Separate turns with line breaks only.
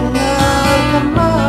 Mendengarkan malam tanpa